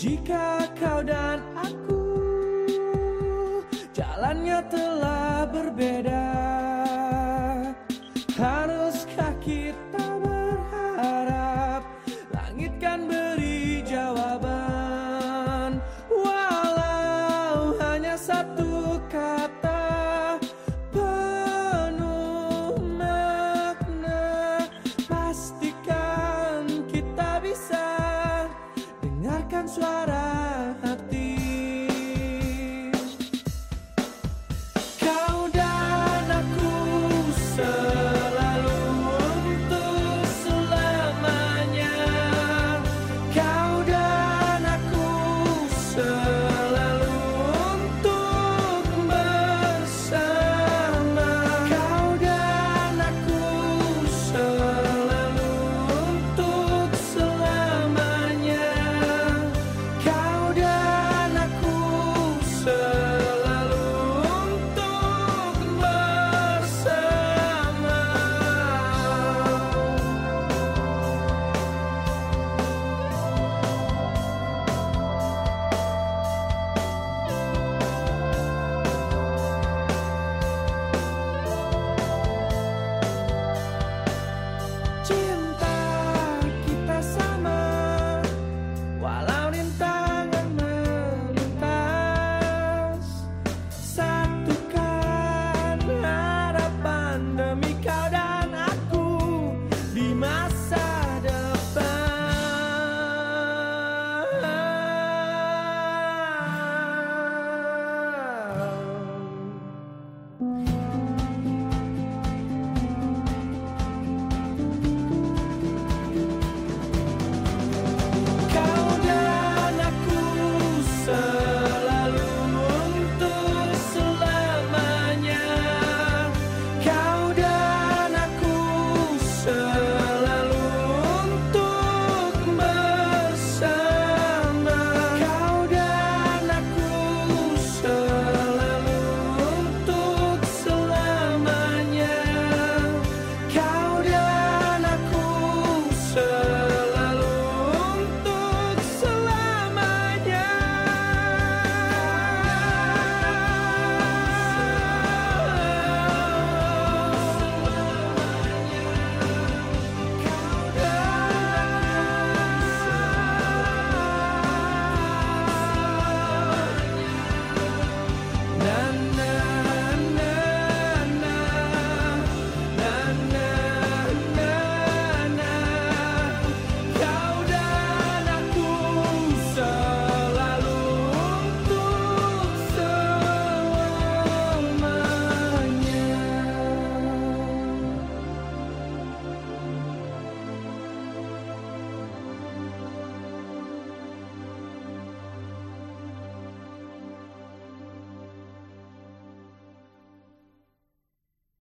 Jika kau dan aku jalannya telah